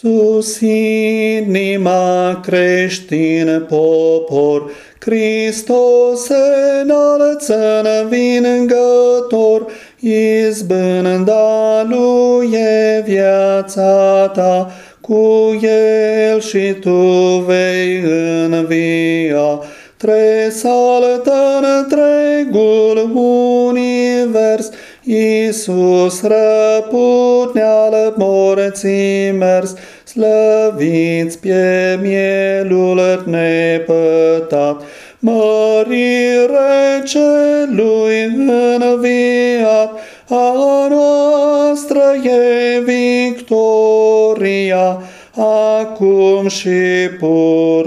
Sus inima creștin popor, Hristos înalță învingător, izbânda lui e viața ta, cu el și tu vei învia. Tresaltă întregul univers, Iisus răputneală morții mers, slăviți pe mielul nepătat, mărire celui înviat, a noastră e victoria, acum și pur